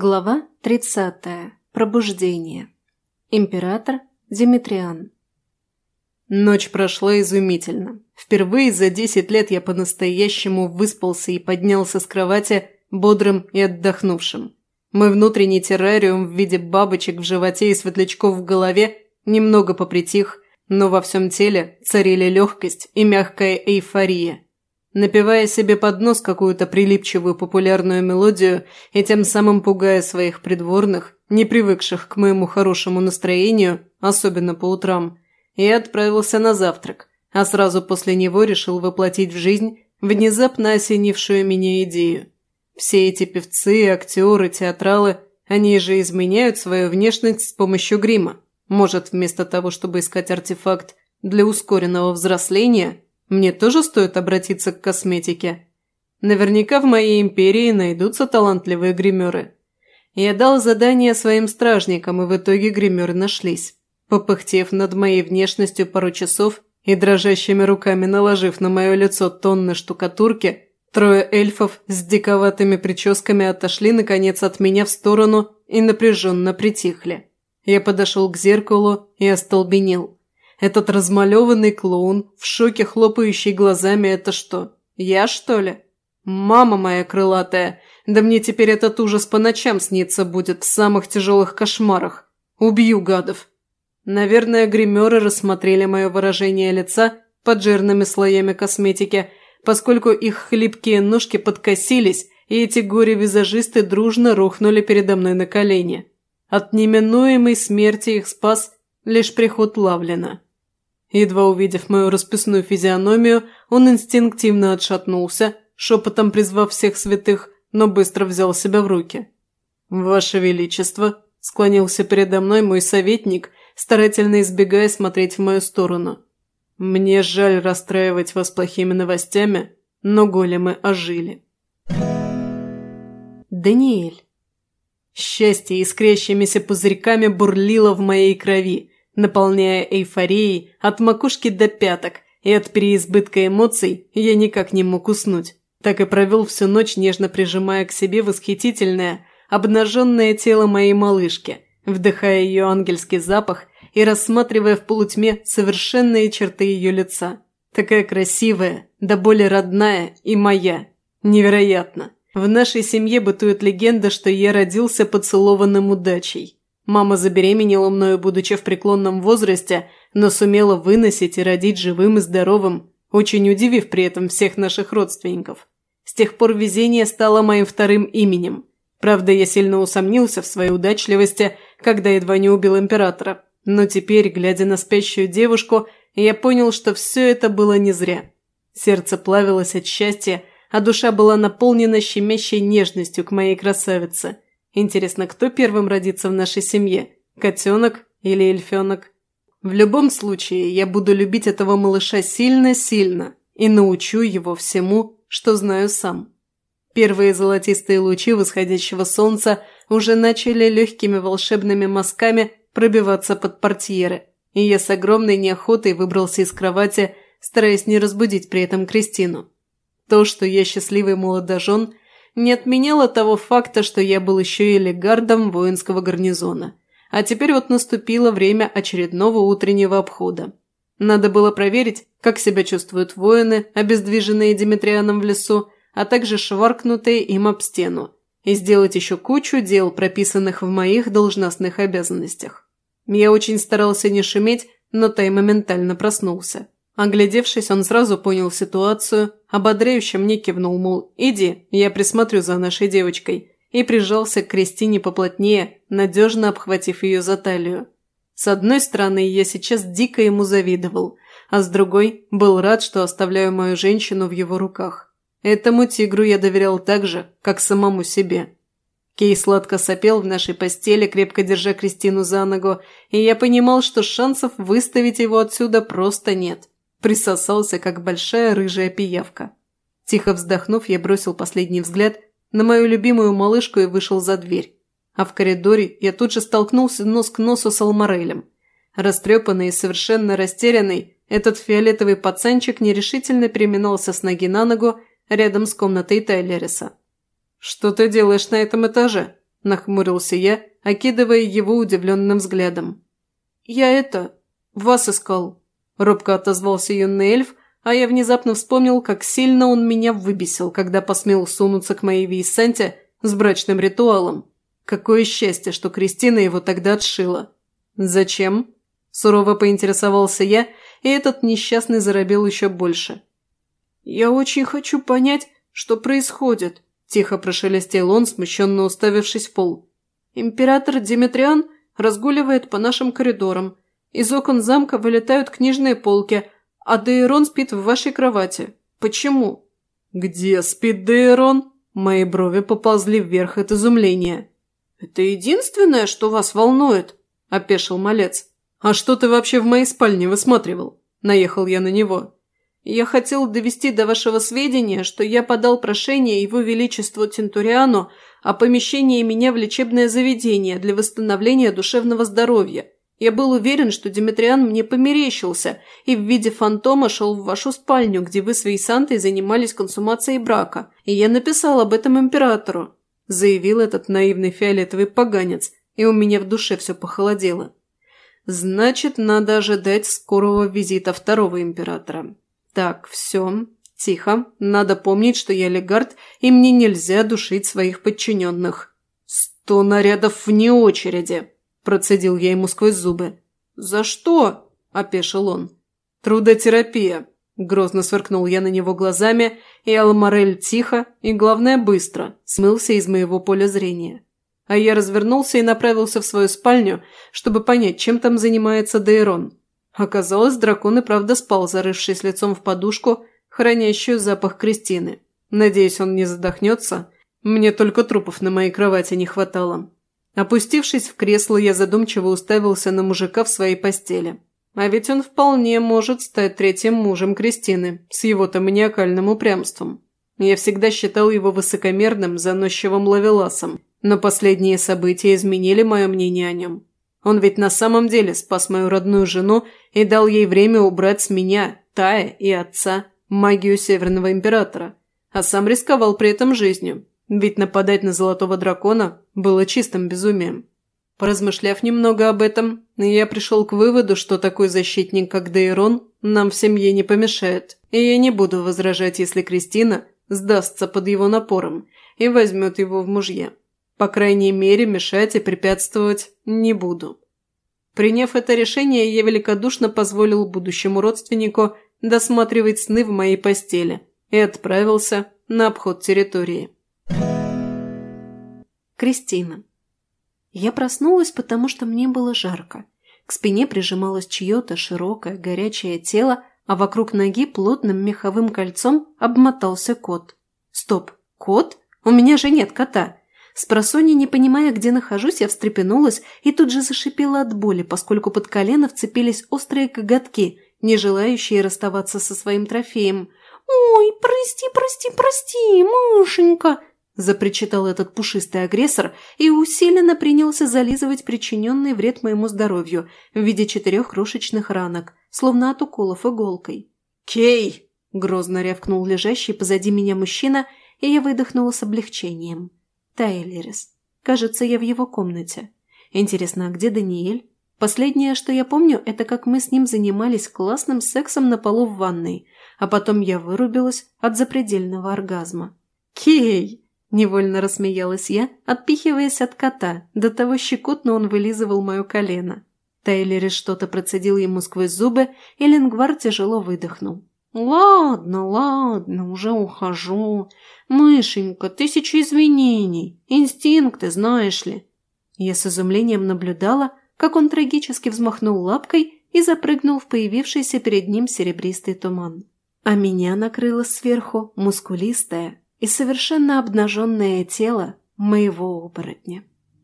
Глава 30. Пробуждение. Император Димитриан. Ночь прошла изумительно. Впервые за 10 лет я по-настоящему выспался и поднялся с кровати бодрым и отдохнувшим. Мой внутренний террариум в виде бабочек в животе и светлячков в голове немного попритих, но во всем теле царили легкость и мягкая эйфория – напевая себе под нос какую-то прилипчивую популярную мелодию и тем самым пугая своих придворных, не привыкших к моему хорошему настроению, особенно по утрам, я отправился на завтрак, а сразу после него решил воплотить в жизнь внезапно осенившую меня идею. Все эти певцы, актеры, театралы, они же изменяют свою внешность с помощью грима. Может, вместо того, чтобы искать артефакт для ускоренного взросления – мне тоже стоит обратиться к косметике. Наверняка в моей империи найдутся талантливые гримеры. Я дал задание своим стражникам, и в итоге гримеры нашлись. Попыхтев над моей внешностью пару часов и дрожащими руками наложив на мое лицо тонны штукатурки, трое эльфов с диковатыми прическами отошли, наконец, от меня в сторону и напряженно притихли. Я подошел к зеркалу и остолбенел. Этот размалеванный клоун, в шоке хлопающий глазами, это что, я, что ли? Мама моя крылатая, да мне теперь этот ужас по ночам снится будет в самых тяжелых кошмарах. Убью гадов. Наверное, гримеры рассмотрели мое выражение лица под жирными слоями косметики, поскольку их хлипкие ножки подкосились, и эти горе-визажисты дружно рухнули передо мной на колени. От неминуемой смерти их спас лишь приход Лавлина. Едва увидев мою расписную физиономию, он инстинктивно отшатнулся, шепотом призвав всех святых, но быстро взял себя в руки. «Ваше Величество!» – склонился передо мной мой советник, старательно избегая смотреть в мою сторону. «Мне жаль расстраивать вас плохими новостями, но големы ожили». Даниэль. Счастье искрящимися пузырьками бурлило в моей крови – наполняя эйфорией от макушки до пяток, и от переизбытка эмоций я никак не мог уснуть. Так и провел всю ночь, нежно прижимая к себе восхитительное, обнаженное тело моей малышки, вдыхая ее ангельский запах и рассматривая в полутьме совершенные черты ее лица. Такая красивая, да более родная и моя. Невероятно. В нашей семье бытует легенда, что я родился поцелованным удачей. Мама забеременела мною, будучи в преклонном возрасте, но сумела выносить и родить живым и здоровым, очень удивив при этом всех наших родственников. С тех пор везение стало моим вторым именем. Правда, я сильно усомнился в своей удачливости, когда едва не убил императора. Но теперь, глядя на спящую девушку, я понял, что все это было не зря. Сердце плавилось от счастья, а душа была наполнена щемящей нежностью к моей красавице – Интересно, кто первым родится в нашей семье? Котенок или эльфенок? В любом случае, я буду любить этого малыша сильно-сильно и научу его всему, что знаю сам. Первые золотистые лучи восходящего солнца уже начали легкими волшебными мазками пробиваться под портьеры, и я с огромной неохотой выбрался из кровати, стараясь не разбудить при этом Кристину. То, что я счастливый молодожен – не отменяло того факта, что я был еще и легардом воинского гарнизона. А теперь вот наступило время очередного утреннего обхода. Надо было проверить, как себя чувствуют воины, обездвиженные Димитрианом в лесу, а также шваркнутые им об стену, и сделать еще кучу дел, прописанных в моих должностных обязанностях. Я очень старался не шуметь, но Тай моментально проснулся. Оглядевшись, он сразу понял ситуацию, ободряюще мне кивнул, мол, «Иди, я присмотрю за нашей девочкой», и прижался к Кристине поплотнее, надежно обхватив ее за талию. С одной стороны, я сейчас дико ему завидовал, а с другой – был рад, что оставляю мою женщину в его руках. Этому тигру я доверял так же, как самому себе. Кей сладко сопел в нашей постели, крепко держа Кристину за ногу, и я понимал, что шансов выставить его отсюда просто нет. Присосался, как большая рыжая пиявка. Тихо вздохнув, я бросил последний взгляд на мою любимую малышку и вышел за дверь. А в коридоре я тут же столкнулся нос к носу с Алмарелем. Растрепанный и совершенно растерянный, этот фиолетовый пацанчик нерешительно переминался с ноги на ногу рядом с комнатой Тайлериса. «Что ты делаешь на этом этаже?» – нахмурился я, окидывая его удивленным взглядом. «Я это... вас искал», – робко отозвался юный эльф, а я внезапно вспомнил, как сильно он меня выбесил, когда посмел сунуться к моей Вейсанте с брачным ритуалом. Какое счастье, что Кристина его тогда отшила. «Зачем?» – сурово поинтересовался я, и этот несчастный заробел еще больше. «Я очень хочу понять, что происходит», – тихо прошелестел он, смущенно уставившись в пол. «Император Димитриан разгуливает по нашим коридорам. Из окон замка вылетают книжные полки, а Дейрон спит в вашей кровати. Почему?» «Где спит Дейрон?» Мои брови поползли вверх от изумления. «Это единственное, что вас волнует?» – опешил малец. «А что ты вообще в моей спальне высматривал?» – наехал я на него. «Я хотел довести до вашего сведения, что я подал прошение его величеству Тентуриану о помещении меня в лечебное заведение для восстановления душевного здоровья. Я был уверен, что Димитриан мне померещился и в виде фантома шел в вашу спальню, где вы с Вейсантой занимались консумацией брака, и я написал об этом императору», – заявил этот наивный фиолетовый поганец, и у меня в душе все похолодело. «Значит, надо ожидать скорого визита второго императора. Так, все, тихо, надо помнить, что я легард, и мне нельзя душить своих подчиненных. Сто нарядов вне очереди!» Процедил я ему сквозь зубы. «За что?» – опешил он. «Трудотерапия», – грозно сверкнул я на него глазами, и Алмарель тихо и, главное, быстро смылся из моего поля зрения. А я развернулся и направился в свою спальню, чтобы понять, чем там занимается Дейрон. Оказалось, дракон и правда спал, зарывшись лицом в подушку, хранящую запах Кристины. Надеюсь, он не задохнется. Мне только трупов на моей кровати не хватало. Опустившись в кресло, я задумчиво уставился на мужика в своей постели. А ведь он вполне может стать третьим мужем Кристины, с его-то маниакальным упрямством. Я всегда считал его высокомерным, заносчивым лавеласом, но последние события изменили мое мнение о нем. Он ведь на самом деле спас мою родную жену и дал ей время убрать с меня, Тая и отца, магию Северного Императора, а сам рисковал при этом жизнью, ведь нападать на Золотого Дракона было чистым безумием. Поразмышляв немного об этом, я пришел к выводу, что такой защитник, как Дейрон, нам в семье не помешает, и я не буду возражать, если Кристина сдастся под его напором и возьмет его в мужья. По крайней мере, мешать и препятствовать не буду. Приняв это решение, я великодушно позволил будущему родственнику досматривать сны в моей постели и отправился на обход территории. Кристина. Я проснулась, потому что мне было жарко. К спине прижималось чье-то широкое, горячее тело, а вокруг ноги плотным меховым кольцом обмотался кот. Стоп, кот? У меня же нет кота. С просони, не понимая, где нахожусь, я встрепенулась и тут же зашипела от боли, поскольку под колено вцепились острые коготки, не желающие расставаться со своим трофеем. «Ой, прости, прости, прости, Машенька!» Запричитал этот пушистый агрессор и усиленно принялся зализывать причиненный вред моему здоровью в виде четырех крошечных ранок, словно от уколов иголкой. «Кей!» – грозно рявкнул лежащий позади меня мужчина, и я выдохнула с облегчением. Тайлерис. Кажется, я в его комнате. Интересно, а где Даниэль? Последнее, что я помню, это как мы с ним занимались классным сексом на полу в ванной, а потом я вырубилась от запредельного оргазма. «Кей!» Невольно рассмеялась я, отпихиваясь от кота, до того щекотно он вылизывал мое колено. Тайлери что-то процедил ему сквозь зубы, и Ленгвар тяжело выдохнул. «Ладно, ладно, уже ухожу. Мышенька, тысяча извинений. Инстинкты, знаешь ли». Я с изумлением наблюдала, как он трагически взмахнул лапкой и запрыгнул в появившийся перед ним серебристый туман. А меня накрыло сверху мускулистая, и совершенно обнаженное тело моего оборотня.